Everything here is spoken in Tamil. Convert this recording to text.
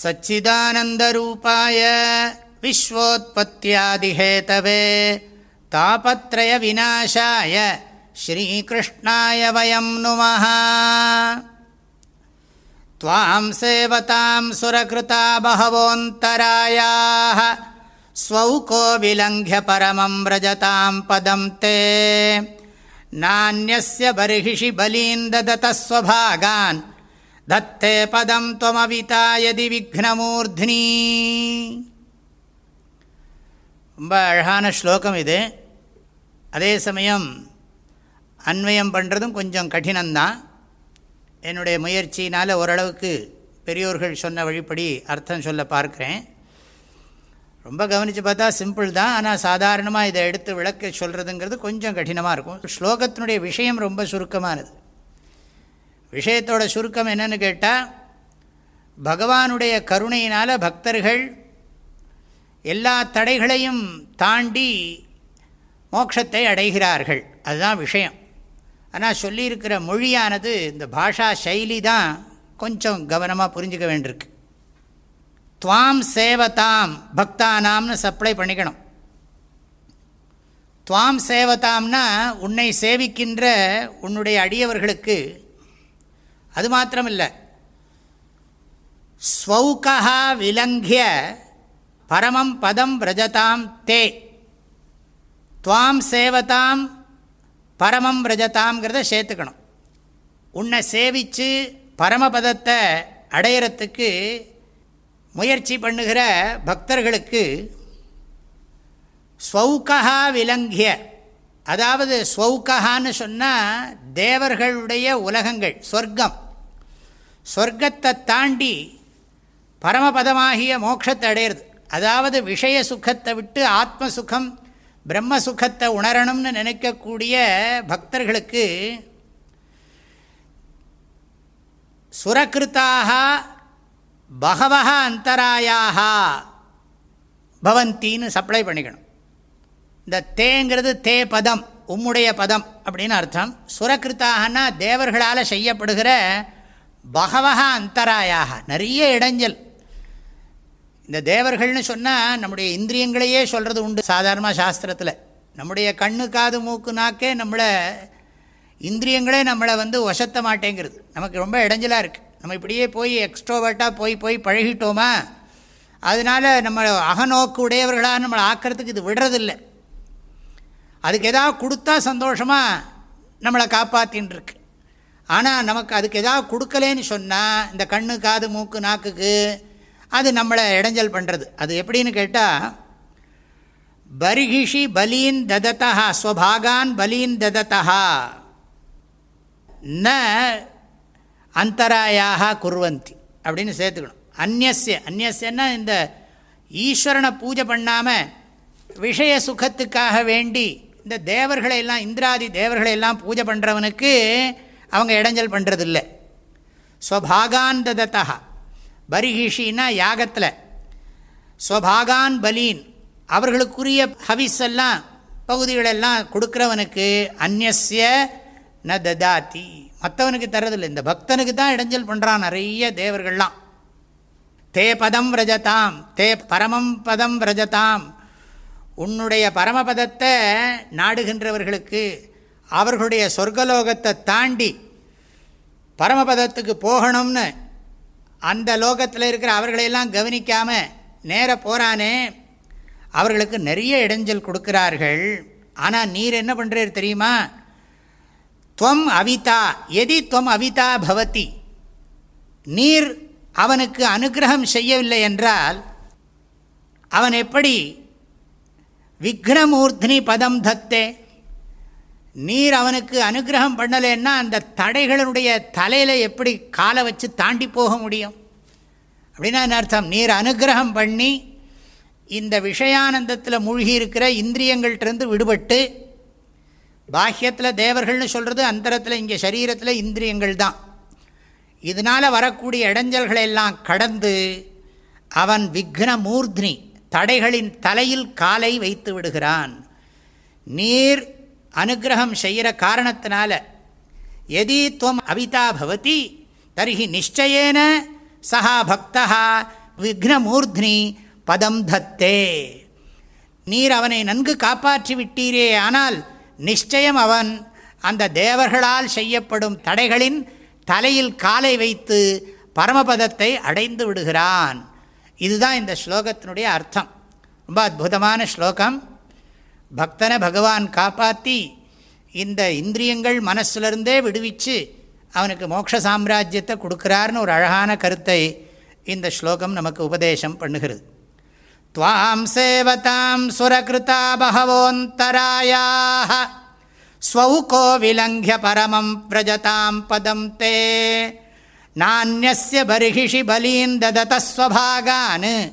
सच्चिदानन्दरूपाय विश्वोत्पत्त्यादिहेतवे तापत्रयविनाशाय श्रीकृष्णाय वयं नुमः। त्वां सेवतां सुरकृता बहवोऽन्तरायाः स्वौको विलङ्घ्य परमं व्रजतां पदं ते। नान्यस्य बर्हिषि बलीन् ददतः स्वभागान् தத்தே பதம் துவமவிதாயதி விக்னமூர்த்னி ரொம்ப அழகான ஸ்லோகம் இது. அதே சமயம் அன்வயம் பண்ணுறதும் கொஞ்சம் கடினம்தான். என்னுடைய முயற்சினால் ஓரளவுக்கு பெரியோர்கள் சொன்ன வழிப்படி அர்த்தம் சொல்ல பார்க்குறேன். ரொம்ப கவனித்து பார்த்தா சிம்பிள் தான் ஆனால் சாதாரணமாக இதை எடுத்து விளக்க சொல்கிறதுங்கிறது கொஞ்சம் கடினமாக இருக்கும். ஸ்லோகத்தினுடைய விஷயம் ரொம்ப சுருக்கமானது. விஷயத்தோட சுருக்கம் என்னன்னு கேட்டால் பகவானுடைய கருணையினால் பக்தர்கள் எல்லா தடைகளையும் தாண்டி மோட்சத்தை அடைகிறார்கள். அதுதான் விஷயம். ஆனால் சொல்லியிருக்கிற மொழியானது இந்த பாஷா சைலி தான் கொஞ்சம் கவனமாக புரிஞ்சுக்க வேண்டியிருக்கு. துவாம் சேவதாம் பக்தானாம்னு சப்ளை பண்ணிக்கணும். துவாம் சேவதாம்னா உன்னை சேவிக்கின்ற உன்னுடைய அடியவர்களுக்கு அது மாத்திரமில்லை. ஸ்வௌகா விலங்கிய பரமம் பதம் விரஜதாம் தே. துவாம் சேவதாம் பரமம் விரஜதாம்ங்கிறத சேர்த்துக்கணும். உன்னை சேவித்து பரமபதத்தை அடையிறத்துக்கு முயற்சி பண்ணுகிற பக்தர்களுக்கு ஸ்வௌகா விலங்கிய அதாவது ஸ்வௌகான்னு சொன்னால் தேவர்களுடைய உலகங்கள் சொர்க்கம். சொர்க்கத்தை தாண்டி பரமபதமாகிய மோட்சத்தை அடையிறது. அதாவது விஷய சுகத்தை விட்டு ஆத்ம சுகம் பிரம்ம சுகத்தை உணரணும்னு நினைக்கக்கூடிய பக்தர்களுக்கு சுரகிருத்தாக பகவக அந்தராயாக பவந்தின்னு சப்ளை பண்ணிக்கணும். இந்த தேங்கிறது தே பதம் உம்முடைய பதம் அப்படின்னு அர்த்தம். சுரகிருத்தாகனா தேவர்களால் செய்யப்படுகிற பகவகா அந்தராயாக நிறைய இடைஞ்சல். இந்த தேவர்கள்னு சொன்னால் நம்முடைய இந்திரியங்களையே சொல்கிறது உண்டு சாதாரணமாக சாஸ்திரத்தில். நம்முடைய கண்ணு காது மூக்கு நாக்கே நம்மளை இந்திரியங்களே நம்மளை வந்து வசத்த மாட்டேங்கிறது. நமக்கு ரொம்ப இடைஞ்சலாக இருக்குது நம்ம இப்படியே போய் எக்ஸ்ட்ரோவர்ட்டாக போய் போய் பழகிட்டோமா? அதனால் நம்ம அகநோக்கு உடையவர்களாக நம்மளை ஆக்கிறதுக்கு இது விடுறதில்லை. அதுக்கு எதாவது கொடுத்தா சந்தோஷமாக நம்மளை காப்பாற்றின்னு இருக்கு ஆனால் நமக்கு அதுக்கு எதாவது கொடுக்கலேன்னு சொன்னால் இந்த கண்ணு காது மூக்கு நாக்குக்கு அது நம்மளை இடைஞ்சல் பண்ணுறது அது எப்படின்னு கேட்டால் பரிகிஷி பலீன் ததத்தா ஸ்வபாகான் பலீன் ததத்தா ந அந்தராயாக குர்வந்தி. அப்படின்னு சேர்த்துக்கணும். அந்நிய அந்நியன்னா இந்த ஈஸ்வரனை பூஜை பண்ணாமல் விஷய சுகத்துக்காக வேண்டி இந்த தேவர்களை எல்லாம் இந்திராதி தேவர்களை எல்லாம் பூஜை பண்ணுறவனுக்கு அவங்க இடைஞ்சல் பண்ணுறதில்ல ஸ்வபாகான் ததத்தா பரிஹிஷின்னா யாகத்தில். ஸ்வபாகான் பலீன். அவர்களுக்குரிய ஹவிஸ் எல்லாம் பகுதிகளெல்லாம் கொடுக்குறவனுக்கு அந்நிய ந ததாத்தி மற்றவனுக்கு தரதில்லை இந்த பக்தனுக்கு தான் இடைஞ்சல் பண்ணுறான் நிறைய தேவர்கள்லாம். தே பதம் விரஜதாம். தே பரமம் பதம் விரஜதாம். உன்னுடைய பரமபதத்தை நாடுகின்றவர்களுக்கு அவர்களுடைய சொர்க்கலோகத்தை தாண்டி பரமபதத்துக்கு போகணும்னு அந்த லோகத்தில் இருக்கிற அவர்களையெல்லாம் கவனிக்காமல் நேர போகிறானே அவர்களுக்கு நிறைய இடைஞ்சல் கொடுக்கிறார்கள். ஆனால் நீர் என்ன பண்ணுறீர் தெரியுமா? துவம் அவிதா எதி துவம் அவிதா பவதி. நீர் அவனுக்கு அனுகிரகம் செய்யவில்லை என்றால் அவன் எப்படி விக்னமூர்த்தினி பதம் தத்தே? நீர் அவனுக்கு அனுகிரகம் பண்ணலைன்னா அந்த தடைகளினுடைய தலையில் எப்படி காலை வச்சு தாண்டி போக முடியும்? அப்படின்னா என்ன அர்த்தம்? நீர் அனுகிரகம் பண்ணி இந்த விஷயானந்தத்தில் மூழ்கி இருக்கிற இந்திரியங்கள்டிருந்து விடுபட்டு பாஹ்யத்தில் தேவர்கள்னு சொல்கிறது அந்தரத்தில் இங்கே சரீரத்தில் இந்திரியங்கள் தான் இதனால் வரக்கூடிய இடைஞ்சல்களை எல்லாம் கடந்து அவன் விக்ன மூர்த்னி தடைகளின் தலையில் காலை வைத்து விடுகிறான். நீர் அனுகிரகம் செய்கிற காரணத்தினால எதி துவம் அவிதா பவதி தர்ஹி நிச்சயேன சஹா பக்தா விக்னமூர்த்னி பதம் தத்தே. நீர் அவனை நன்கு காப்பாற்றி விட்டீரே ஆனால் நிச்சயம் அவன் அந்த தேவர்களால் செய்யப்படும் தடைகளின் தலையில் காலை வைத்து பரமபதத்தை அடைந்து விடுகிறான். இதுதான் இந்த ஸ்லோகத்தினுடைய அர்த்தம். ரொம்ப அற்புதமான ஸ்லோகம். பக்தனை பகவான் காப்பாற்றி இந்த இந்திரியங்கள் மனசுலேருந்தே விடுவிச்சு அவனுக்கு மோட்ச சாம்ராஜ்யத்தை கொடுக்குறாருன்னு ஒரு அழகான கருத்தை இந்த ஸ்லோகம் நமக்கு உபதேசம் பண்ணுகிறது. துவாம் சேவதாம் சுரகிருதா பகவோந்தராயாக ஸ்வௌகோ விலங்கிய பரமம் பிரஜதாம் பதம் தே நானிய பர்ஹிஷி பலீன் தததஸ்வபாகான்